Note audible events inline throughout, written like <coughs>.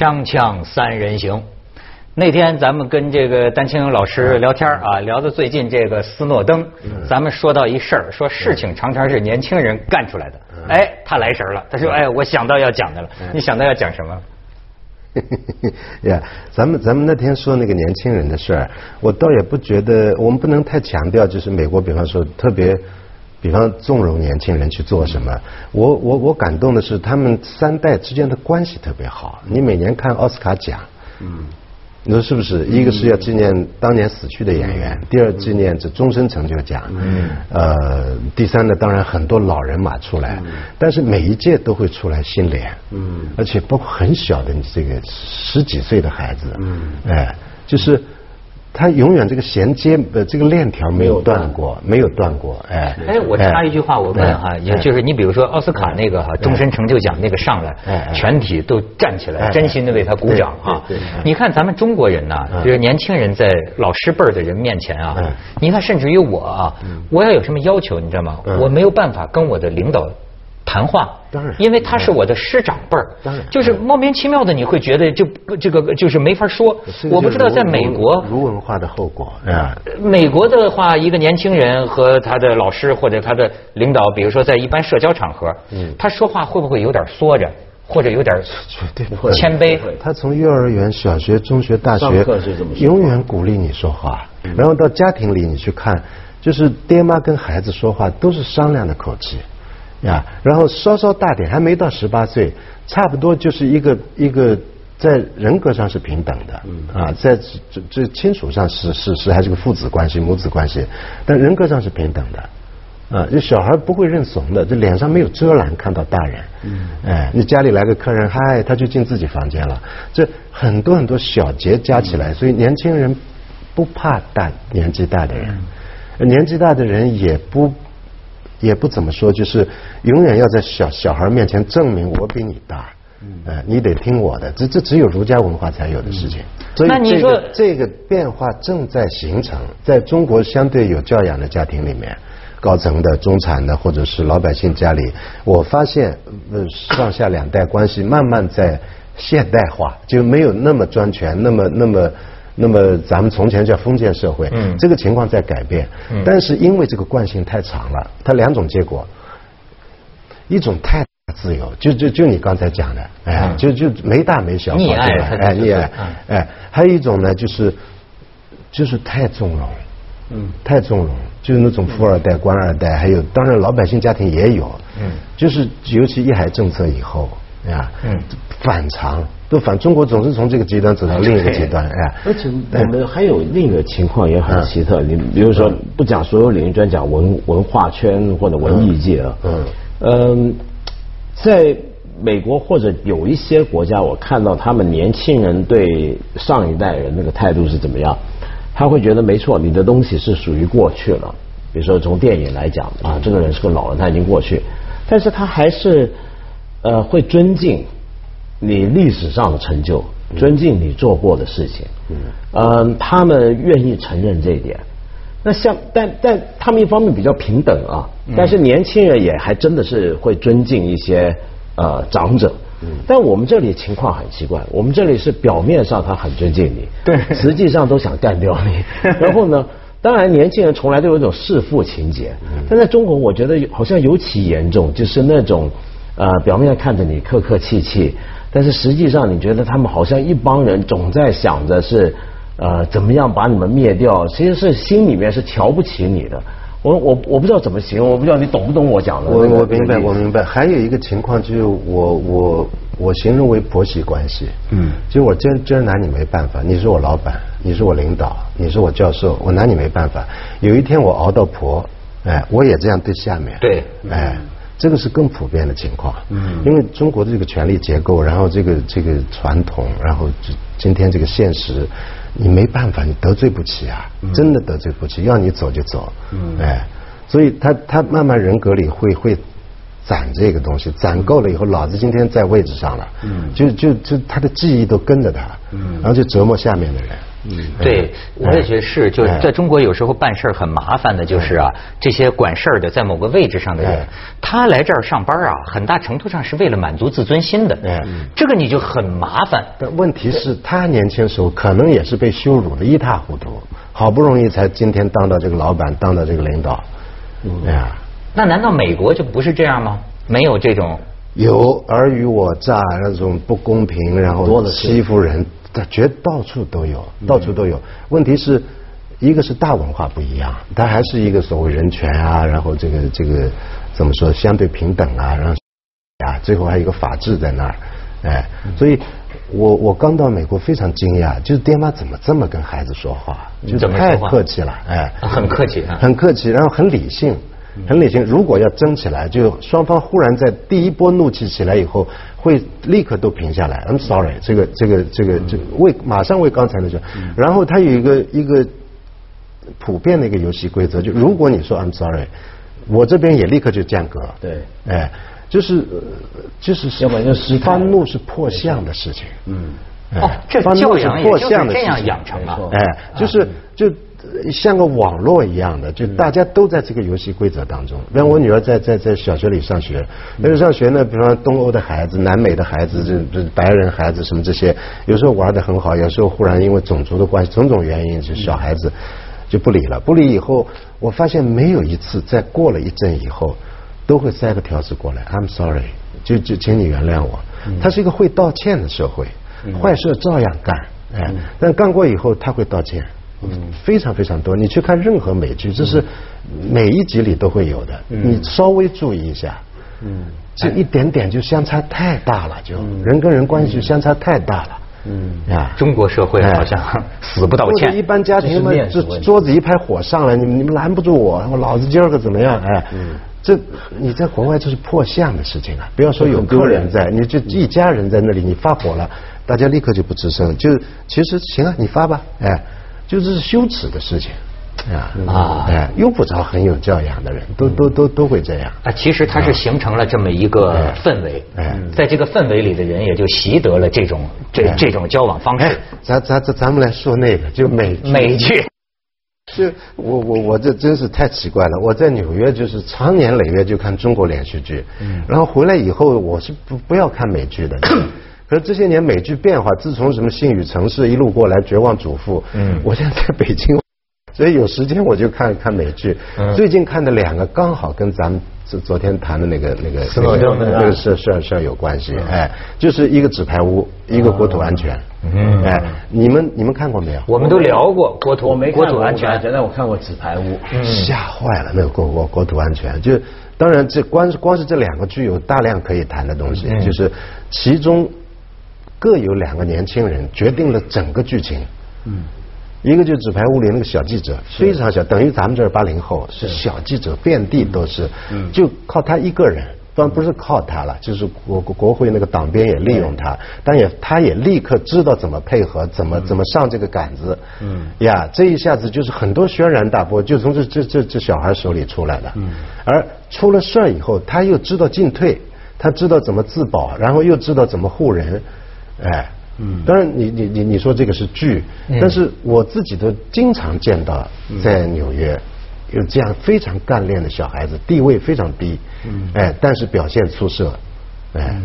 锵锵三人行。那天咱们跟这个丹青老师聊天啊，聊到最近这个斯诺登，咱们说到一事儿，说事情常常是年轻人干出来的。哎，他来神了，他说：“哎，我想到要讲的了。”你想到要讲什么？<laughs> 呀，咱们咱们那天说那个年轻人的事儿，我倒也不觉得，我们不能太强调，就是美国，比方说特别，比方纵容年轻人去做什么。我我我感动的是，他们三代之间的关系特别好。你每年看奥斯卡奖，嗯。你说是不是？一个是要纪念当年死去的演员，第二纪念这终身成就奖，嗯呃，第三呢，当然很多老人马出来，但是每一届都会出来新脸，而且包括很小的这个十几岁的孩子，嗯哎，就是。他永远这个衔接呃这个链条没有断过，没有断。过，哎。哎，我插一句话，我问哈，也就是你比如说奥斯卡那个哈终身成就奖那个上来，全体都站起来，真心的为他鼓掌啊。你看咱们中国人呐，就是年轻人在老师辈儿的人面前啊，你看甚至于我啊，我要有什么要求，你知道吗？我没有办法跟我的领导。谈话，当然，因为他是我的师长辈儿，当然，就是莫名其妙的，你会觉得就这个就是没法说。我不知道在美国，儒文化的后果啊。美国的话，一个年轻人和他的老师或者他的领导，比如说在一般社交场合，嗯，他说话会不会有点缩着，或者有点绝对不会。谦卑？他从幼儿园、小学、中学、大学，永远鼓励你说话，然后到家庭里你去看，就是爹妈跟孩子说话都是商量的口气。呀，然后稍稍大点，还没到十八岁，差不多就是一个一个在人格上是平等的，啊，在这这亲属上是是是还是个父子关系、母子关系，但人格上是平等的，啊，这小孩不会认怂的，这脸上没有遮拦，看到大人，嗯。哎，你家里来个客人，嗨，他就进自己房间了，这很多很多小节加起来，所以年轻人不怕大年纪大的人，年纪大的人也不。也不怎么说，就是永远要在小小孩面前证明我比你大，哎，你得听我的，这这只有儒家文化才有的事情。所以这个这个变化正在形成，在中国相对有教养的家庭里面，高层的、中产的或者是老百姓家里，我发现呃上下两代关系慢慢在现代化，就没有那么专权，那么那么。那么咱们从前叫封建社会，这个情况在改变，但是因为这个惯性太长了，它两种结果，一种太自由，就就就你刚才讲的，哎，就就没大没小，溺爱，哎溺爱，哎，还有一种呢，就是就是太纵容，嗯，太纵容，就是那种富二代、官二代，还有当然老百姓家庭也有，嗯，就是尤其一孩政策以后，呀，嗯，反常。都反中国总是从这个极端走到另一个极端，哎。而且我们还有另一个情况也很奇特，你比如说不讲所有领域，专讲文文化圈或者文艺界啊。嗯。嗯，在美国或者有一些国家，我看到他们年轻人对上一代人那个态度是怎么样？他会觉得没错，你的东西是属于过去了。比如说从电影来讲啊，这个人是个老人，他已经过去，但是他还是呃会尊敬。你历史上的成就，尊敬你做过的事情，嗯，他们愿意承认这一点。那像，但但他们一方面比较平等啊，但是年轻人也还真的是会尊敬一些呃长者。但我们这里情况很奇怪，我们这里是表面上他很尊敬你，对，实际上都想干掉你。<laughs> 然后呢，当然年轻人从来都有一种弑父情节，但在中国我觉得好像尤其严重，就是那种呃表面看着你客客气气。但是实际上，你觉得他们好像一帮人总在想着是，呃，怎么样把你们灭掉？其实是心里面是瞧不起你的。我我我不知道怎么形容，我不知道你懂不懂我讲的。我我明白，我明白。还有一个情况就是，我我我形容为婆媳关系。嗯。就我真真拿你没办法，你是我老板，你是我领导，你是我教授，我拿你没办法。有一天我熬到婆，哎，我也这样对下面。对。哎。这个是更普遍的情况，嗯，因为中国的这个权力结构，然后这个这个传统，然后今今天这个现实，你没办法，你得罪不起啊，真的得罪不起，要你走就走，嗯，哎，所以他他慢慢人格里会会攒这个东西，攒够了以后，老子今天在位置上了，嗯，就就就他的记忆都跟着他，嗯，然后就折磨下面的人。嗯，对，我也觉得是，就是在中国有时候办事儿很麻烦的，就是啊，这些管事儿的在某个位置上的人，他来这儿上班啊，很大程度上是为了满足自尊心的，嗯，这个你就很麻烦。但问题是，他年轻时候可能也是被羞辱的一塌糊涂，好不容易才今天当到这个老板，当到这个领导，那难道美国就不是这样吗？没有这种有尔虞我诈那种不公平，然后欺负人。他绝到处都有，到处都有。问题是，一个是大文化不一样，它还是一个所谓人权啊，然后这个这个怎么说相对平等啊，然后啊，最后还有一个法治在那儿，哎，所以我我刚到美国非常惊讶，就是爹妈怎么这么跟孩子说话，就太客气了，哎，很客气，很客气，然后很理性。很理性，如果要争起来，就双方忽然在第一波怒气起来以后，会立刻都平下来。I'm sorry，这个这个这个这为马上为刚才那句，然后他有一个一个普遍的一个游戏规则，就如果你说 I'm sorry，我这边也立刻就降格。对，哎，就是就是要不然就是发怒是破相的事情。嗯，哦，这教养也就是这样养成了。哎，就是就。像个网络一样的，就大家都在这个游戏规则当中。比方我女儿在在在小学里上学，那个上学呢，比方东欧的孩子、南美的孩子、这这白人孩子什么这些，有时候玩的很好，有时候忽然因为种族的关系、种种原因，就小孩子就不理了。不理以后，我发现没有一次在过了一阵以后，都会塞个条子过来，I'm sorry，就就请你原谅我。他是一个会道歉的社会，坏事照样干，哎，但干过以后他会道歉。嗯，非常非常多。你去看任何美剧，这是每一集里都会有的。你稍微注意一下，嗯，这一点点就相差太大了，就人跟人关系就相差太大了。嗯啊，中国社会好像死不道歉。一般家庭嘛，这桌子一拍火上来，你们你们拦不住我，我老子今儿个怎么样？哎，这你在国外这是破相的事情啊！不要说有客人在，你就一家人在那里，你发火了，大家立刻就不吱声。就其实行啊，你发吧，哎。就是羞耻的事情，啊啊，哎，用不着很有教养的人，都都都都会这样。啊，其实它是形成了这么一个氛围，哎，在这个氛围里的人也就习得了这种这这种交往方式。咱咱咱咱们来说那个，就美美剧。<laughs> 就我我我这真是太奇怪了。我在纽约就是长年累月就看中国连续剧，嗯，然后回来以后我是不不要看美剧的。<coughs> 可是这些年美剧变化，自从什么《性与城市》一路过来，《绝望主妇》，嗯，我现在在北京，<laughs> 所以有时间我就看看美剧。嗯最近看的两个刚好跟咱们昨昨天谈的那个那个那个事事事有关系，哎，就是一个纸牌屋，一个国土安全。嗯，哎，你们你们看过没有？我们都聊过国土，我没国土安全，现在我看过纸牌屋，吓坏了那个国国国土安全。就当然这光是光是这两个剧有大量可以谈的东西，就是其中。各有两个年轻人决定了整个剧情。嗯，一个就是纸牌屋里那个小记者，非常小，等于咱们这儿八零后是小记者，遍地都是。嗯，就靠他一个人，当然不是靠他了，就是国国会那个党鞭也利用他，但也他也立刻知道怎么配合，怎么怎么上这个杆子。嗯，呀，这一下子就是很多轩然大波就从这这这这小孩手里出来的。嗯，而出了事儿以后，他又知道进退，他知道怎么自保，然后又知道怎么护人。哎，嗯，当然，你你你你说这个是剧，但是我自己都经常见到在纽约有这样非常干练的小孩子，地位非常低，嗯，哎，但是表现出色，哎，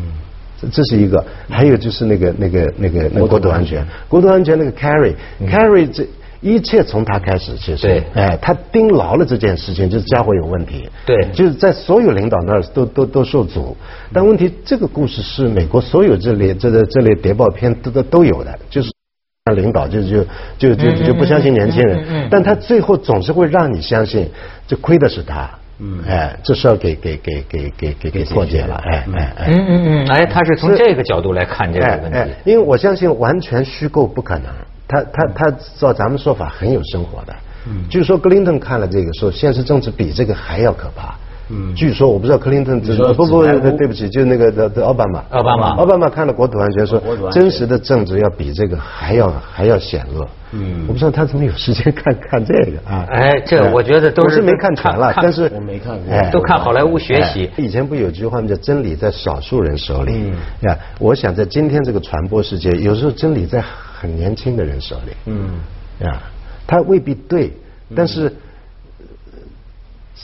这这是一个，还有就是那个那个那个那个国土安全，国土安全那个 Carry，Carry 这。一切从他开始，其实，哎，他盯牢了这件事情，就是家伙有问题，对，就是在所有领导那儿都都都受阻。但问题，这个故事是美国所有这类这个这类谍报片都都都有的，就是领导就就就就就不相信年轻人，但他最后总是会让你相信，这亏的是他，嗯，哎，这事儿给给给给给给给破解了，哎哎哎，嗯嗯嗯，哎，他是从这个角度来看这个问题，因为我相信完全虚构不可能。他他他照咱们说法很有生活的，嗯，据说克林顿看了这个说现实政治比这个还要可怕，嗯据说我不知道克林顿不不不对不起，就是那个的的奥巴马。奥巴马。奥巴马看了国土安全说，真实的政治要比这个还要还要险恶。嗯。我不知道他怎么有时间看看这个啊？哎，这我觉得都是没看全了，但是我没看过，都看好莱坞学习。以前不有句话吗？叫真理在少数人手里。嗯。呀，我想在今天这个传播世界，有时候真理在很年轻的人手里。嗯。啊，他未必对，但是。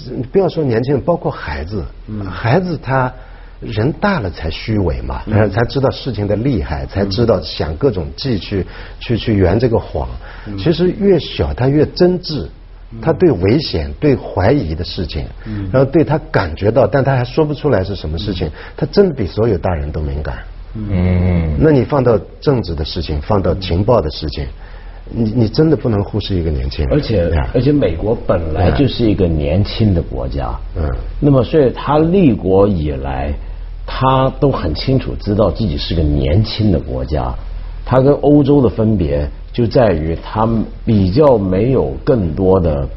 你不要说年轻人，包括孩子，孩子他人大了才虚伪嘛，才知道事情的厉害，才知道想各种计去去去圆这个谎。其实越小他越真挚，他对危险、对怀疑的事情，然后对他感觉到，但他还说不出来是什么事情，他真的比所有大人都敏感。嗯，那你放到政治的事情，放到情报的事情。你你真的不能忽视一个年轻人，而且而且美国本来就是一个年轻的国家，嗯，那么所以他立国以来，他都很清楚知道自己是个年轻的国家，他跟欧洲的分别就在于他比较没有更多的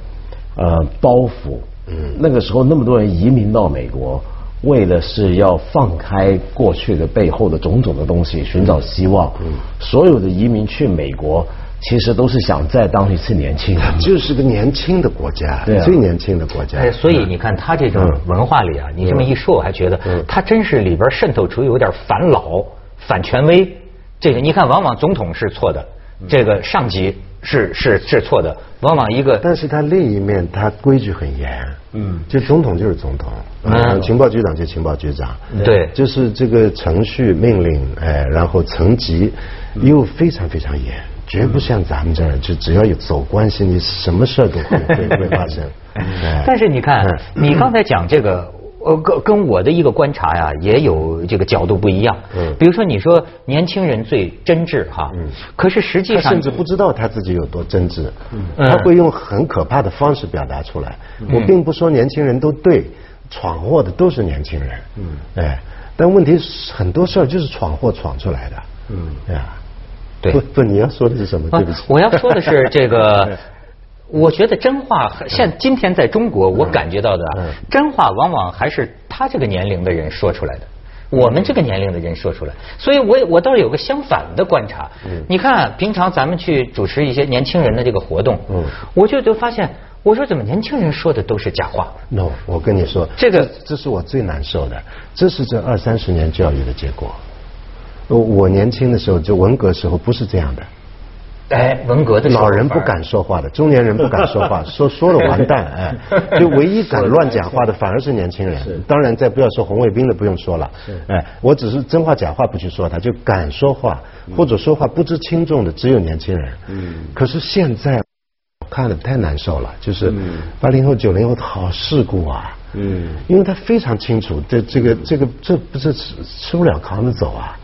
呃包袱，嗯，那个时候那么多人移民到美国，为的是要放开过去的背后的种种的东西，寻找希望，嗯，所有的移民去美国。其实都是想再当一次年轻人，就是个年轻的国家，对最年轻的国家。哎，所以你看他这种文化里啊，你这么一说，我还觉得他真是里边渗透出有点反老、反权威。这个你看，往往总统是错的，这个上级是是是错的，往往一个。但是他另一面，他规矩很严。嗯，就总统就是总统，嗯，情报局长就情报局长。对，就是这个程序命令，哎，然后层级又非常非常严。绝不像咱们这儿，就只要有走关系，你什么事儿都会会会发生。<laughs> 但是你看，你刚才讲这个，呃，跟跟我的一个观察呀，也有这个角度不一样。嗯。比如说，你说年轻人最真挚哈，嗯。可是实际上，甚至不知道他自己有多真挚。嗯。他会用很可怕的方式表达出来。我并不说年轻人都对，闯祸的都是年轻人。嗯。哎，但问题是很多事儿就是闯祸闯出来的。嗯。哎呀。不不，你要说的是什么？对不起，我要说的是这个。<laughs> 我觉得真话，现今天在中国，我感觉到的真话，往往还是他这个年龄的人说出来的。我们这个年龄的人说出来，所以我我倒是有个相反的观察。你看，平常咱们去主持一些年轻人的这个活动，我就就发现，我说怎么年轻人说的都是假话？No，我跟你说，这个这是我最难受的，这是这二三十年教育的结果。我年轻的时候，就文革时候不是这样的。哎，文革的老人不敢说话的，中年人不敢说话，<laughs> 说说了完蛋。哎，就唯一敢乱讲话的 <laughs> 反而是年轻人。当然，再不要说红卫兵的，不用说了。哎，我只是真话假话不去说，他就敢说话或者说话不知轻重的只有年轻人。嗯。可是现在看的太难受了，就是八零后、九零后好世故啊。嗯。因为他非常清楚，这这个这个这不是吃吃不了扛着走啊。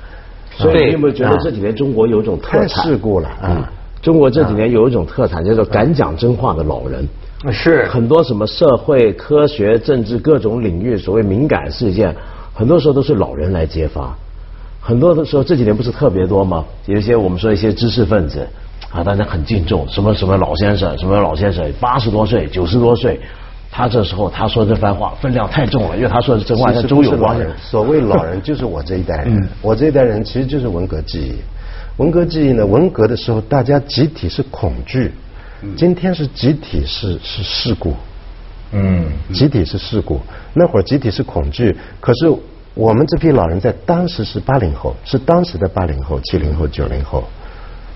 所以你有没有觉得这几年中国有一种特产？太世故了啊！中国这几年有一种特产，叫做敢讲真话的老人。是很多什么社会、科学、政治各种领域所谓敏感事件，很多时候都是老人来揭发。很多的时候这几年不是特别多吗？有一些我们说一些知识分子啊，大家很敬重，什么什么老先生，什么老先生，八十多岁、九十多岁。他这时候他说这番话分量太重了，因为他说的是真话，跟周有关。所谓老人就是我这一代人，我这一代人其实就是文革记忆。文革记忆呢，文革的时候大家集体是恐惧，今天是集体是是事故。嗯，集体是事故，那会儿集体是恐惧，可是我们这批老人在当时是八零后，是当时的八零后、七零后、九零后，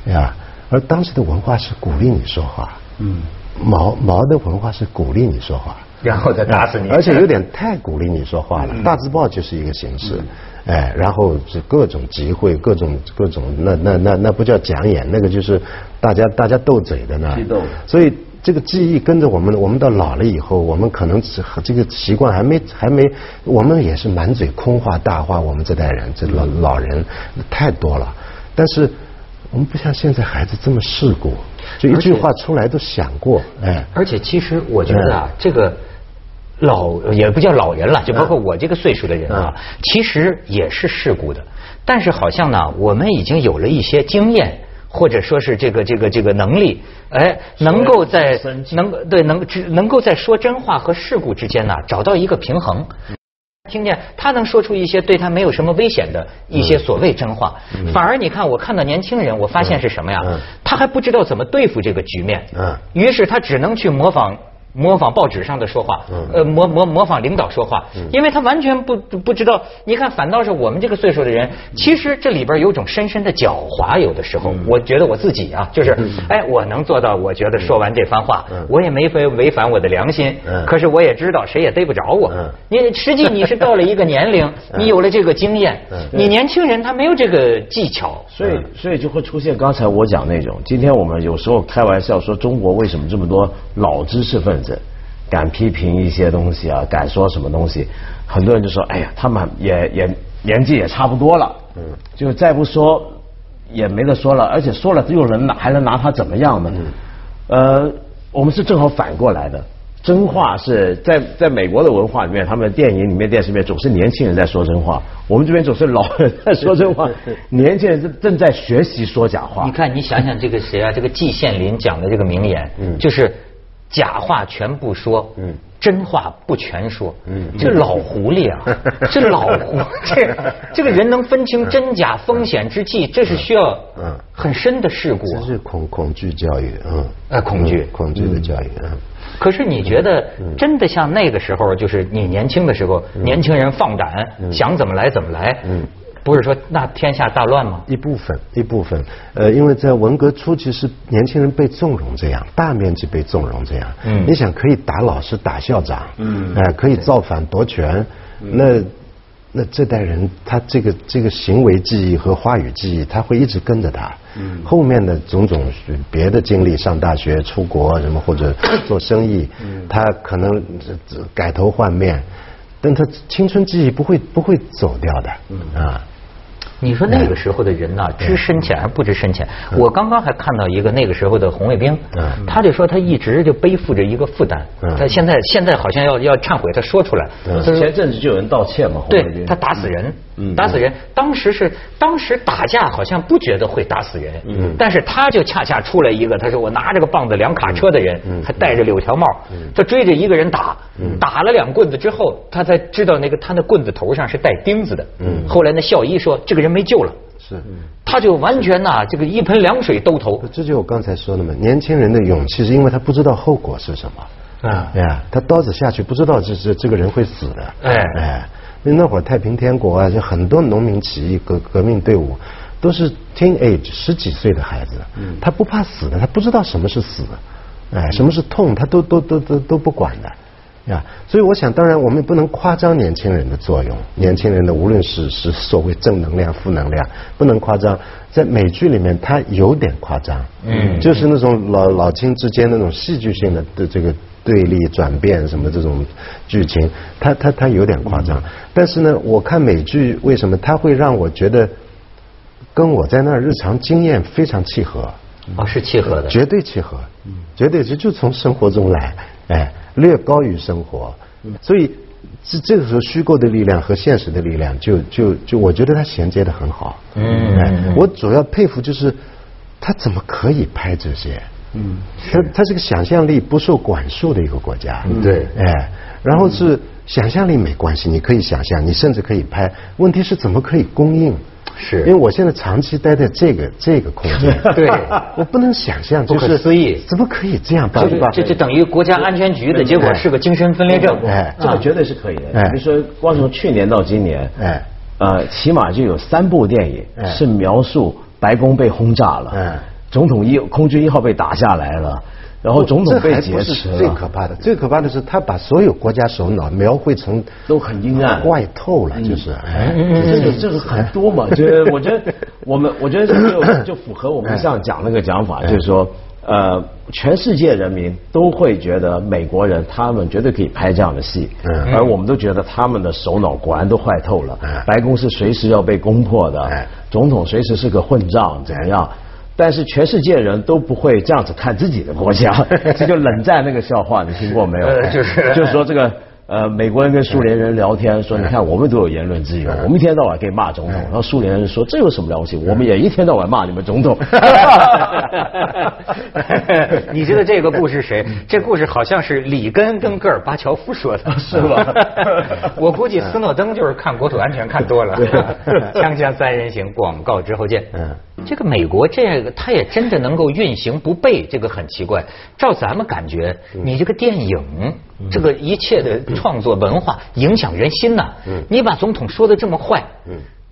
呀，而当时的文化是鼓励你说话。嗯。毛毛的文化是鼓励你说话，<laughs> 然后再打死你，而且有点太鼓励你说话了。大字报就是一个形式，哎，然后是各种集会，各种各种，那那那那不叫讲演，那个就是大家大家斗嘴的呢。所以这个记忆跟着我们，我们到老了以后，我们可能这个习惯还没还没，我们也是满嘴空话大话。我们这代人，这老老人太多了，但是我们不像现在孩子这么世故。就一句话出来都想过，哎，而且其实我觉得啊，这个老也不叫老人了，就包括我这个岁数的人啊，其实也是世故的。但是好像呢，我们已经有了一些经验，或者说是这个这个这个能力，哎，能够在能对能只能够在说真话和事故之间呢找到一个平衡。听见他能说出一些对他没有什么危险的一些所谓真话，反而你看我看到年轻人，我发现是什么呀？他还不知道怎么对付这个局面，于是他只能去模仿。模仿报纸上的说话，呃，模模模仿领导说话，因为他完全不不知道。你看，反倒是我们这个岁数的人，其实这里边有种深深的狡猾。有的时候，我觉得我自己啊，就是，哎，我能做到，我觉得说完这番话，我也没违违反我的良心。可是我也知道，谁也逮不着我。你实际你是到了一个年龄，<laughs> 你有了这个经验，你年轻人他没有这个技巧，所以所以就会出现刚才我讲那种。今天我们有时候开玩笑说，中国为什么这么多老知识分子？敢批评一些东西啊，敢说什么东西，很多人就说：“哎呀，他们也也年纪也差不多了，嗯，就再不说也没得说了，而且说了又能拿还能拿他怎么样呢？”呃，我们是正好反过来的，真话是在在美国的文化里面，他们电影里面、电视里面总是年轻人在说真话，我们这边总是老人在说真话，<laughs> 年轻人正正在学习说假话。你看，你想想这个谁啊？这个季羡林讲的这个名言，嗯，就是。假话全不说，嗯，真话不全说，嗯，这老狐狸啊，<laughs> 这老狐，这这个人能分清真假风险之际，这是需要嗯。很深的事故。这是恐恐惧教育，嗯，哎，恐惧。恐惧的教育。嗯。可是你觉得真的像那个时候，就是你年轻的时候，年轻人放胆，想怎么来怎么来，嗯。不是说那天下大乱吗？一部分，一部分。呃，因为在文革初期是年轻人被纵容这样，大面积被纵容这样。嗯。你想可以打老师、打校长，嗯，哎，可以造反夺权，那那这代人他这个这个行为记忆和话语记忆，他会一直跟着他。嗯。后面的种种别的经历，上大学、出国什么或者 <coughs> 做生意，嗯他可能改头换面，但他青春记忆不会不会走掉的。嗯啊。你说那个时候的人呢，知深浅还不知深浅？我刚刚还看到一个那个时候的红卫兵，他就说他一直就背负着一个负担，他现在现在好像要要忏悔，他说出来。前阵子就有人道歉嘛，对他打死人，打死人。当时是当时打架好像不觉得会打死人，但是他就恰恰出来一个，他说我拿着个棒子两卡车的人，还戴着柳条帽，他追着一个人打，打了两棍子之后，他才知道那个他那棍子头上是带钉子的。后来那校医说这个人。没救了，是，他就完全呐，这个一盆凉水兜头。这就我刚才说的嘛，年轻人的勇气是因为他不知道后果是什么啊，哎呀，他刀子下去不知道这这这个人会死的，哎哎，那那会儿太平天国啊，就很多农民起义革革命队伍都是 teen age 十几岁的孩子，他不怕死的，他不知道什么是死，哎，什么是痛，他都都都都都不管的。呀，所以我想，当然我们也不能夸张年轻人的作用。年轻人的无论是是所谓正能量、负能量，不能夸张。在美剧里面，它有点夸张，嗯，就是那种老老青之间那种戏剧性的的这个对立转变什么这种剧情，它它它有点夸张。但是呢，我看美剧为什么它会让我觉得跟我在那儿日常经验非常契合？啊，是契合的，绝对契合，绝对是就从生活中来，哎。略高于生活，所以这这个时候虚构的力量和现实的力量，就就就我觉得它衔接的很好。嗯，我主要佩服就是他怎么可以拍这些？嗯，他他是个想象力不受管束的一个国家。对，哎，然后是想象力没关系，你可以想象，你甚至可以拍。问题是怎么可以供应？是，因为我现在长期待在这个这个空间，<laughs> 对，我不能想象，不可思议，怎么可以这样办？这这等于国家安全局的结果是个精神分裂症，哎，这个绝对是可以的。比如说，光从去年到今年，哎，呃，起码就有三部电影是描述白宫被轰炸了，总统一空军一号被打下来了。然后总统被劫持最可怕的，最可怕的是他把所有国家首脑描绘成都很阴暗、坏透了，就是。这个这个很多嘛，就是 <laughs> 我觉得我们我觉得就就符合我们上讲那个讲法，就是说呃，全世界人民都会觉得美国人他们绝对可以拍这样的戏，而我们都觉得他们的首脑果然都坏透了，白宫是随时要被攻破的，总统随时是个混账，怎样？但是全世界人都不会这样子看自己的国家，<laughs> 这就冷战那个笑话，你听过没有？就是就是说这个呃，美国人跟苏联人聊天说，你看我们都有言论自由，我们一天到晚可以骂总统。然后苏联人说，这有什么了不起？我们也一天到晚骂你们总统。<laughs> <laughs> 你知道这个故事谁？这故事好像是里根跟戈尔巴乔夫说的，<laughs> 是吧？我估计斯诺登就是看国土安全看多了。锵锵三人行，广告之后见。嗯，这个美国这个他也真的能够运行不悖，这个很奇怪。照咱们感觉，你这个电影。这个一切的创作文化影响人心呐！你把总统说的这么坏，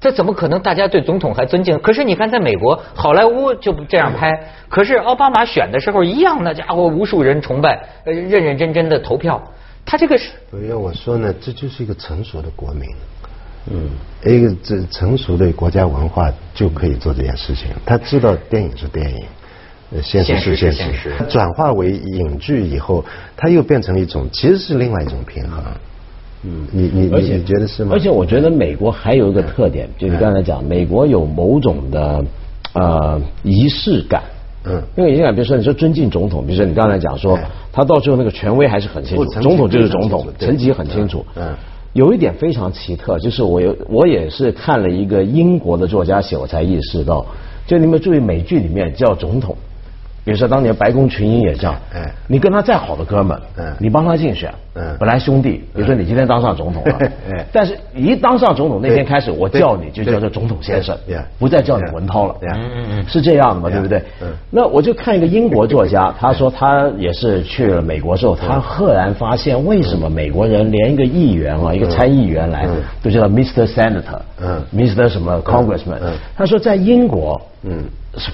这怎么可能？大家对总统还尊敬？可是你看，在美国好莱坞就这样拍，可是奥巴马选的时候一样，那家伙无数人崇拜，认认真真的投票。他这个是……不要我说呢，这就是一个成熟的国民，嗯，一个这成熟的国家文化就可以做这件事情。他知道电影是电影。现实是现实，转化为影剧以后，它又变成一种，其实是另外一种平衡。嗯，你你你觉得是吗？而且我觉得美国还有一个特点，就你刚才讲，美国有某种的呃仪式感。嗯，因为仪式感，比如说你说尊敬总统，比如说你刚才讲说，他到最后那个权威还是很清楚，总统就是总统，层级很清楚。嗯，有一点非常奇特，就是我有我也是看了一个英国的作家写，我才意识到，就你们注意美剧里面叫总统。比如说当年白宫群英也这样，哎，你跟他再好的哥们，嗯，你帮他竞选，嗯，本来兄弟，比如说你今天当上总统了，哎，但是一当上总统那天开始，我叫你就叫做总统先生，不再叫你文涛了，嗯嗯嗯，是这样的嘛，对不对？嗯，那我就看一个英国作家，<laughs> 他说他也是去了美国之后，他赫然发现为什么美国人连一个议员啊，一个参议员来都叫 Mr. Senator，嗯，Mr. 什么 Congressman，他说在英国，嗯。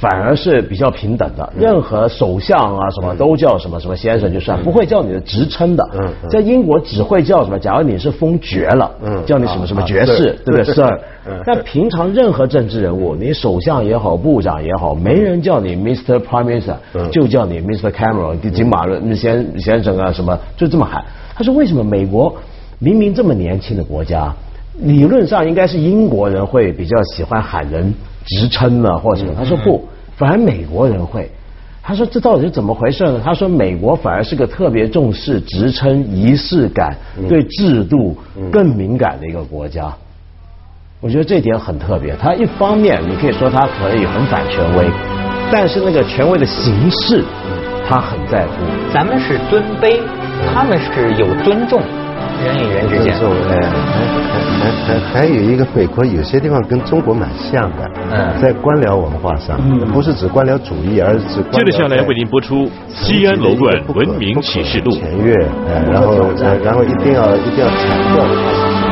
反而是比较平等的，任何首相啊什么都叫什么什么先生就算，不会叫你的职称的。嗯在英国只会叫什么？假如你是封爵了，嗯叫你什么什么爵士，对不对，<laughs> Sir？但平常任何政治人物，你首相也好，部长也好，没人叫你 Mr. Prime Minister，就叫你 Mr. Cameron，金马伦先先生啊什么，就这么喊。他说为什么美国明明这么年轻的国家，理论上应该是英国人会比较喜欢喊人。职称呢，或者他说不，反而美国人会。他说这到底是怎么回事呢？他说美国反而是个特别重视职称仪式感、对制度更敏感的一个国家。我觉得这点很特别。他一方面你可以说他可以很反权威，但是那个权威的形式他很在乎。咱们是尊卑，他们是有尊重。人与人之间，哎，还还还还有一个美国，有些地方跟中国蛮像的。嗯，在官僚文化上，嗯不是指官僚主义，而是指。接着下来为您播出《西安楼冠文明启示录》。前月，然后然后一定要一定要强调。